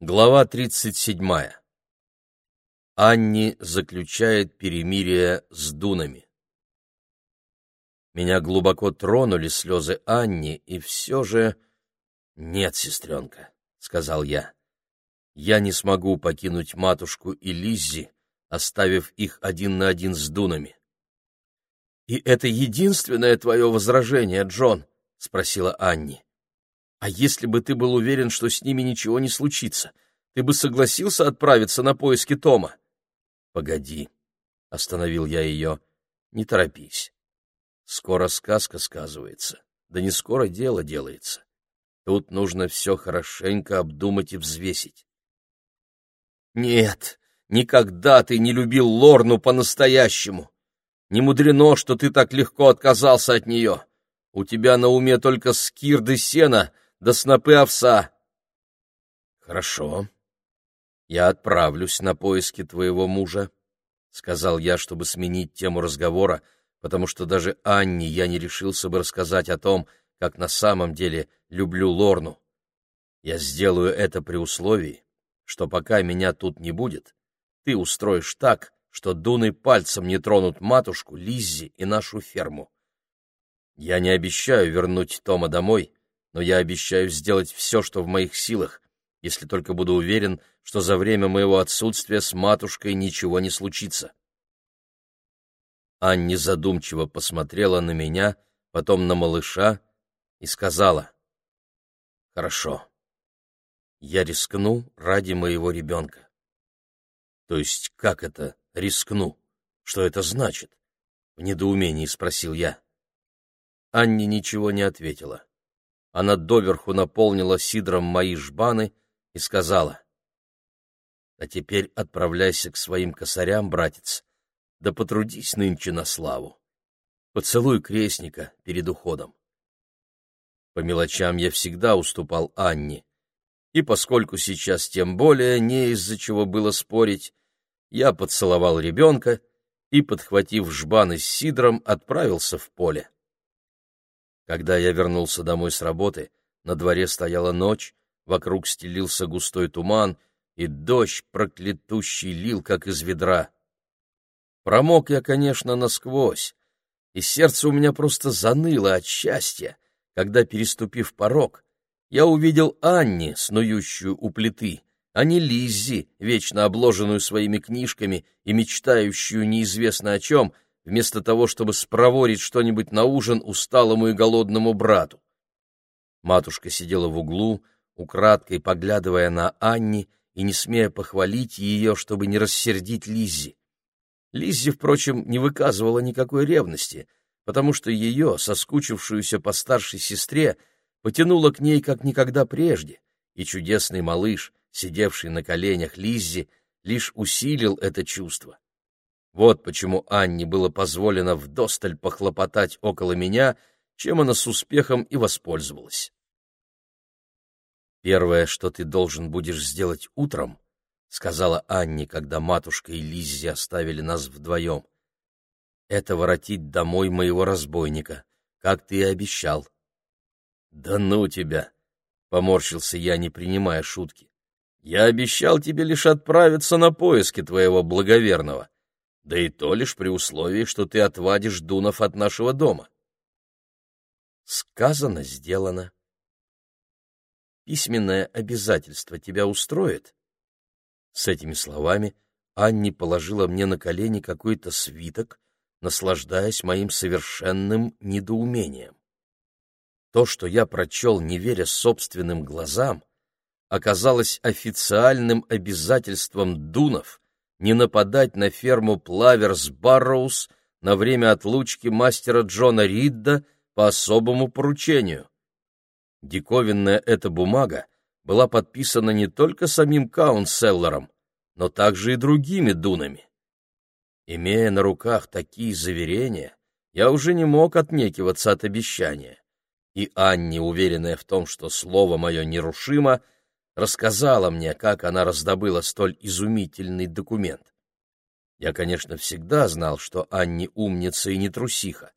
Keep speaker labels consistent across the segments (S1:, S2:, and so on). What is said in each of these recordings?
S1: Глава 37. Анни заключает перемирие с дунами. Меня глубоко тронули слезы Анни, и все же... «Нет, сестренка», — сказал я, — «я не смогу покинуть матушку и Лиззи, оставив их один на один с дунами». «И это единственное твое возражение, Джон?» — спросила Анни. А если бы ты был уверен, что с ними ничего не случится, ты бы согласился отправиться на поиски Тома? — Погоди, — остановил я ее, — не торопись. Скоро сказка сказывается, да не скоро дело делается. Тут нужно все хорошенько обдумать и взвесить. — Нет, никогда ты не любил Лорну по-настоящему. Не мудрено, что ты так легко отказался от нее. У тебя на уме только скирды сена — да снопы овса. Хорошо. Я отправлюсь на поиски твоего мужа, сказал я, чтобы сменить тему разговора, потому что даже Анне я не решился бы рассказать о том, как на самом деле люблю Лорну. Я сделаю это при условии, что пока меня тут не будет, ты устроишь так, что дуны пальцем не тронут матушку, Лиззи и нашу ферму. Я не обещаю вернуть Тома домой, но я обещаю сделать все, что в моих силах, если только буду уверен, что за время моего отсутствия с матушкой ничего не случится. Анни задумчиво посмотрела на меня, потом на малыша и сказала, «Хорошо, я рискну ради моего ребенка». «То есть как это рискну? Что это значит?» — в недоумении спросил я. Анни ничего не ответила она доверху наполнила сидром мои жбаны и сказала, «А теперь отправляйся к своим косарям, братец, да потрудись нынче на славу. Поцелуй крестника перед уходом». По мелочам я всегда уступал Анне, и поскольку сейчас тем более не из-за чего было спорить, я поцеловал ребенка и, подхватив жбаны с сидром, отправился в поле. Когда я вернулся домой с работы, на дворе стояла ночь, вокруг стелился густой туман, и дождь проклятущий лил, как из ведра. Промок я, конечно, насквозь, и сердце у меня просто заныло от счастья, когда, переступив порог, я увидел Анни, снующую у плиты, а не Лиззи, вечно обложенную своими книжками и мечтающую неизвестно о чем — вместо того, чтобы спроворить что-нибудь на ужин усталому и голодному брату. Матушка сидела в углу, украдкой поглядывая на Анни и не смея похвалить ее, чтобы не рассердить Лиззи. Лиззи, впрочем, не выказывала никакой ревности, потому что ее, соскучившуюся по старшей сестре, потянуло к ней как никогда прежде, и чудесный малыш, сидевший на коленях Лиззи, лишь усилил это чувство. Вот почему Анне было позволено вдосталь похлопотать около меня, чем она с успехом и воспользовалась. «Первое, что ты должен будешь сделать утром», — сказала Анне, когда матушка и Лиззи оставили нас вдвоем, — «это воротить домой моего разбойника, как ты и обещал». «Да ну тебя!» — поморщился я, не принимая шутки. «Я обещал тебе лишь отправиться на поиски твоего благоверного да и то лишь при условии, что ты отвадишь Дунов от нашего дома. Сказано, сделано. Письменное обязательство тебя устроит? С этими словами Анни положила мне на колени какой-то свиток, наслаждаясь моим совершенным недоумением. То, что я прочел, не веря собственным глазам, оказалось официальным обязательством Дунов — не нападать на ферму Плаверс Барроуз на время отлучки мастера Джона Ридда по особому поручению. Диковинная эта бумага была подписана не только самим Каунселлером, но также и другими дунами. Имея на руках такие заверения, я уже не мог отнекиваться от обещания, и Анне, уверенная в том, что слово мое нерушимо, — рассказала мне, как она раздобыла столь изумительный документ. Я, конечно, всегда знал, что Анни умница и не трусиха,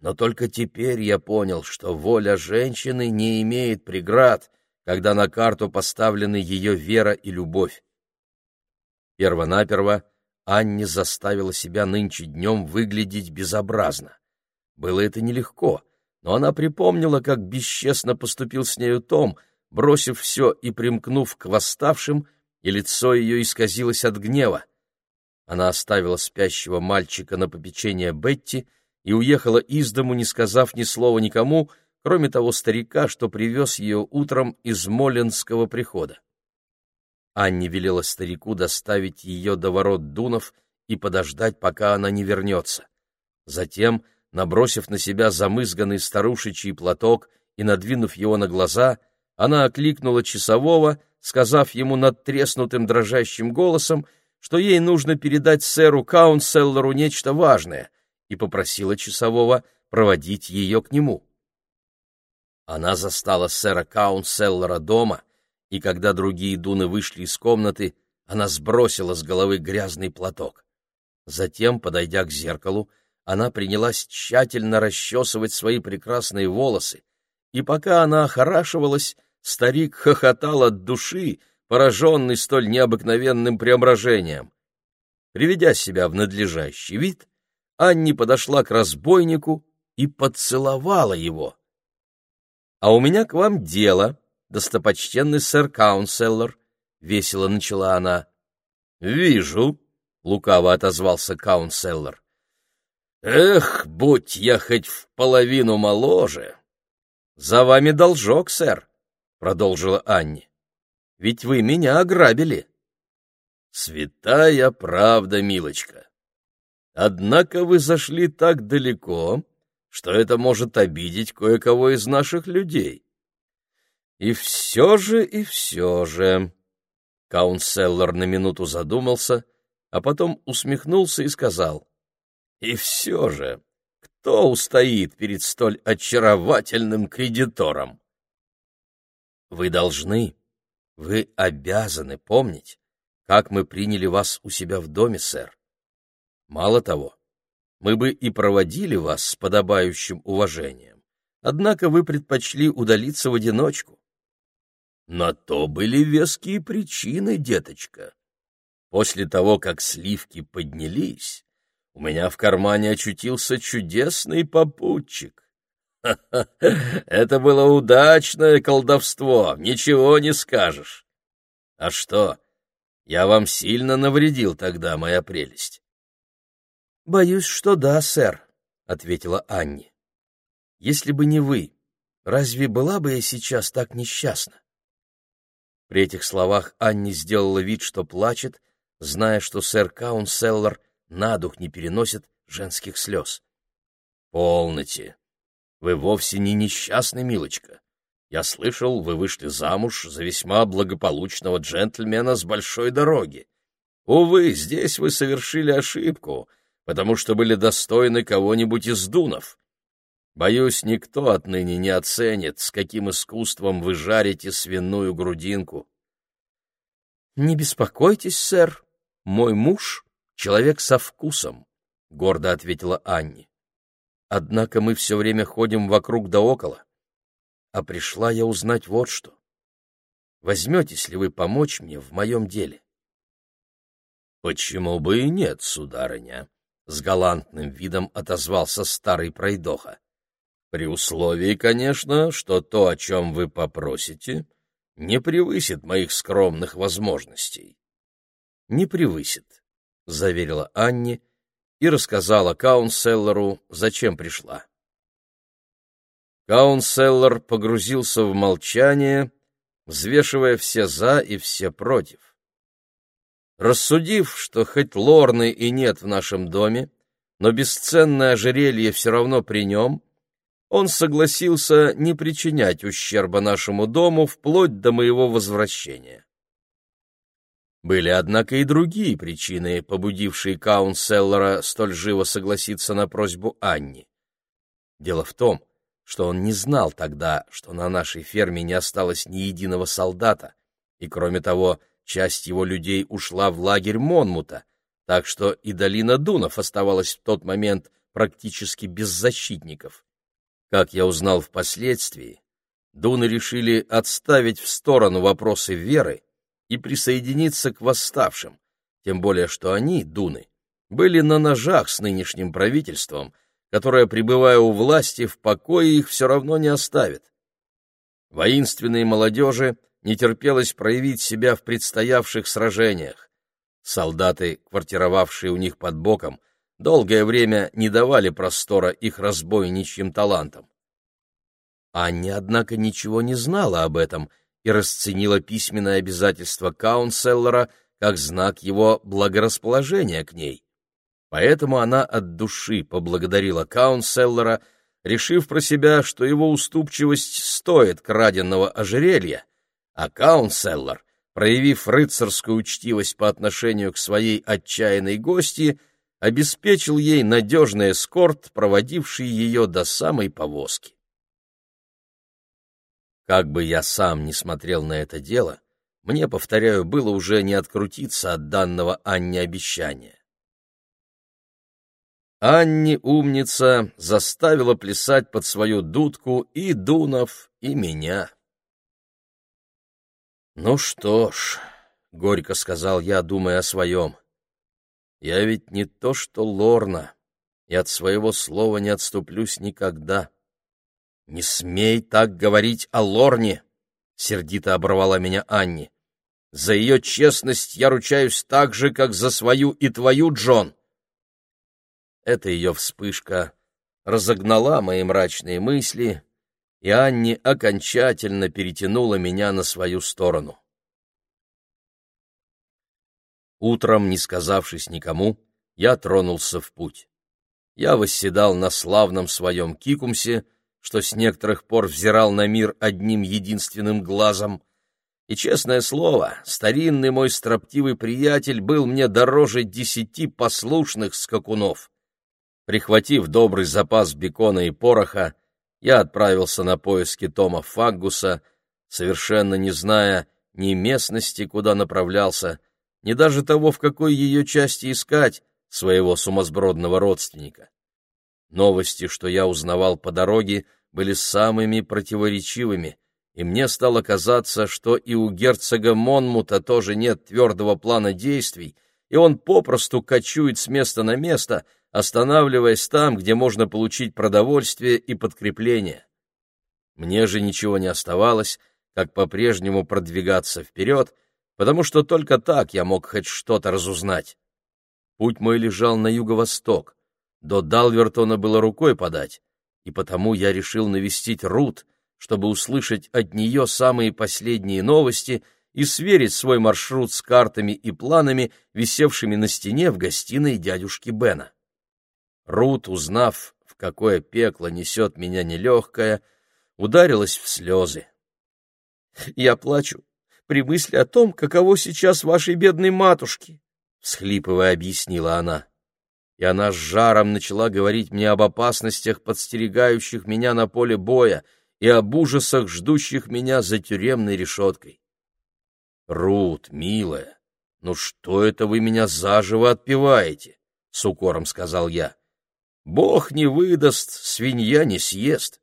S1: но только теперь я понял, что воля женщины не имеет преград, когда на карту поставлены ее вера и любовь. Первонаперво Анне заставила себя нынче днем выглядеть безобразно. Было это нелегко, но она припомнила, как бесчестно поступил с нею Том, бросив все и примкнув к восставшим, и лицо ее исказилось от гнева. Она оставила спящего мальчика на попечение Бетти и уехала из дому, не сказав ни слова никому, кроме того старика, что привез ее утром из Моленского прихода. Анне велела старику доставить ее до ворот Дунов и подождать, пока она не вернется. Затем, набросив на себя замызганный старушечий платок и надвинув его на глаза, она окликнула часового, сказав ему надтреснутым дрожащим голосом, что ей нужно передать сэру Каунселлеру нечто важное, и попросила часового проводить ее к нему. Она застала сэра Каунселлера дома — и когда другие дуны вышли из комнаты, она сбросила с головы грязный платок. Затем, подойдя к зеркалу, она принялась тщательно расчесывать свои прекрасные волосы, и пока она охорашивалась, старик хохотал от души, пораженный столь необыкновенным преображением. Приведя себя в надлежащий вид, Анни подошла к разбойнику и поцеловала его. — А у меня к вам дело, достопочтенный сэр Каунселлер, — весело начала она. — Вижу, — лукаво отозвался Каунселлер. — Эх, будь я хоть в половину моложе! — За вами должок, сэр, — продолжила Анни. — Ведь вы меня ограбили. — Святая правда, милочка. Однако вы зашли так далеко, что это может обидеть кое-кого из наших людей. И все же, и все же... Каунселлер на минуту задумался, а потом усмехнулся и сказал. И все же, кто устоит перед столь очаровательным кредитором? Вы должны, вы обязаны помнить, как мы приняли вас у себя в доме, сэр. Мало того, мы бы и проводили вас с подобающим уважением, однако вы предпочли удалиться в одиночку. На то были веские причины, деточка. После того, как сливки поднялись, у меня в кармане очутился чудесный попутчик. Это было удачное колдовство, ничего не скажешь. А что, я вам сильно навредил тогда, моя прелесть? — Боюсь, что да, сэр, — ответила Анни. — Если бы не вы, разве была бы я сейчас так несчастна? При этих словах Анни сделала вид, что плачет, зная, что сэр Каунселлер на дух не переносит женских слез. «Полноте! Вы вовсе не несчастный, милочка. Я слышал, вы вышли замуж за весьма благополучного джентльмена с большой дороги. Увы, здесь вы совершили ошибку, потому что были достойны кого-нибудь из дунов. Боюсь, никто отныне не оценит, с каким искусством вы жарите свиную грудинку. — Не беспокойтесь, сэр, мой муж — человек со вкусом, — гордо ответила Анни. — Однако мы все время ходим вокруг да около. А пришла я узнать вот что. Возьметесь ли вы помочь мне в моем деле? — Почему бы и нет, сударыня? — с галантным видом отозвался старый пройдоха. При условии, конечно, что то, о чем вы попросите, не превысит моих скромных возможностей. — Не превысит, — заверила Анни и рассказала Каунселлеру, зачем пришла. Каунселлер погрузился в молчание, взвешивая все «за» и все «против». Рассудив, что хоть лорны и нет в нашем доме, но бесценное ожерелье все равно при нем — он согласился не причинять ущерба нашему дому вплоть до моего возвращения. Были, однако, и другие причины, побудившие Каунселлера столь живо согласиться на просьбу Анни. Дело в том, что он не знал тогда, что на нашей ферме не осталось ни единого солдата, и, кроме того, часть его людей ушла в лагерь Монмута, так что и долина Дунов оставалась в тот момент практически без защитников. Как я узнал впоследствии, Дуны решили отставить в сторону вопросы веры и присоединиться к восставшим, тем более что они, дуны, были на ножах с нынешним правительством, которое, пребывая у власти, в покое их все равно не оставит. Воинственной молодежи не терпелось проявить себя в предстоявших сражениях. Солдаты, квартировавшие у них под боком, долгое время не давали простора их разбойничьим талантам. Анни, однако, ничего не знала об этом и расценила письменное обязательство Каунселлера как знак его благорасположения к ней. Поэтому она от души поблагодарила Каунселлера, решив про себя, что его уступчивость стоит краденного ожерелья, а Каунселлер, проявив рыцарскую учтивость по отношению к своей отчаянной гости, обеспечил ей надежный эскорт, проводивший ее до самой повозки. Как бы я сам не смотрел на это дело, мне, повторяю, было уже не открутиться от данного Анне обещания. Анни, умница, заставила плясать под свою дудку и Дунов, и меня. «Ну что ж», — горько сказал я, думая о своем, — «я ведь не то что Лорна, и от своего слова не отступлюсь никогда». «Не смей так говорить о Лорне!» — сердито оборвала меня Анни. «За ее честность я ручаюсь так же, как за свою и твою, Джон!» Эта ее вспышка разогнала мои мрачные мысли, и Анни окончательно перетянула меня на свою сторону. Утром, не сказавшись никому, я тронулся в путь. Я восседал на славном своем кикумсе, что с некоторых пор взирал на мир одним единственным глазом, и, честное слово, старинный мой строптивый приятель был мне дороже десяти послушных скакунов. Прихватив добрый запас бекона и пороха, я отправился на поиски Тома Фаггуса, совершенно не зная ни местности, куда направлялся, ни даже того, в какой ее части искать своего сумасбродного родственника. Новости, что я узнавал по дороге, были самыми противоречивыми, и мне стало казаться, что и у герцога Монмута тоже нет твердого плана действий, и он попросту кочует с места на место, останавливаясь там, где можно получить продовольствие и подкрепление. Мне же ничего не оставалось, как по-прежнему продвигаться вперед, потому что только так я мог хоть что-то разузнать. Путь мой лежал на юго-восток, до Далвертона было рукой подать, и потому я решил навестить Рут, чтобы услышать от нее самые последние новости и сверить свой маршрут с картами и планами, висевшими на стене в гостиной дядюшки Бена. Рут, узнав, в какое пекло несет меня нелегкое, ударилась в слезы. «Я плачу при мысли о том, каково сейчас вашей бедной матушке», — всхлипывая объяснила она. И она с жаром начала говорить мне об опасностях, подстерегающих меня на поле боя, и об ужасах, ждущих меня за тюремной решеткой. «Рут, милая, ну что это вы меня заживо отпеваете?» — с укором сказал я. Бог не выдаст, свинья не съест.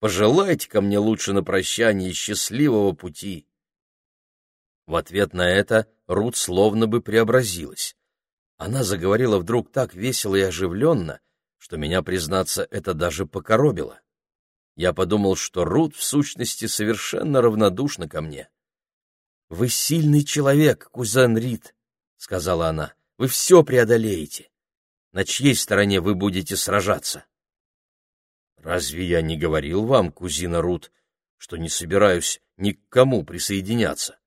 S1: Пожелайте ко мне лучше на прощание счастливого пути. В ответ на это Рут словно бы преобразилась. Она заговорила вдруг так весело и оживленно, что меня, признаться, это даже покоробило. Я подумал, что Рут в сущности совершенно равнодушна ко мне. — Вы сильный человек, кузен Рид, — сказала она. — Вы все преодолеете на чьей стороне вы будете сражаться. Разве я не говорил вам, кузина Рут, что не собираюсь ни к кому присоединяться?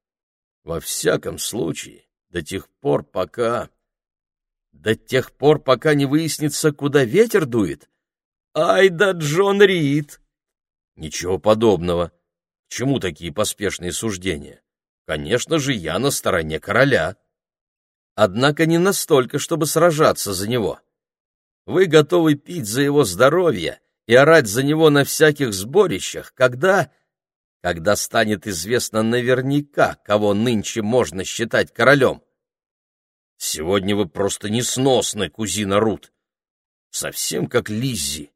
S1: Во всяком случае, до тех пор, пока... До тех пор, пока не выяснится, куда ветер дует? Ай да Джон Рид! Ничего подобного. чему такие поспешные суждения? Конечно же, я на стороне короля однако не настолько, чтобы сражаться за него. Вы готовы пить за его здоровье и орать за него на всяких сборищах, когда... когда станет известно наверняка, кого нынче можно считать королем. Сегодня вы просто несносны, кузина Рут. Совсем как Лиззи.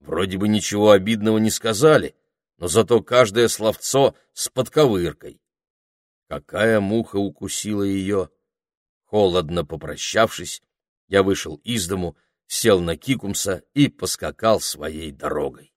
S1: Вроде бы ничего обидного не сказали, но зато каждое словцо с подковыркой. Какая муха укусила ее! Холодно попрощавшись, я вышел из дому, сел на Кикумса и поскакал своей дорогой.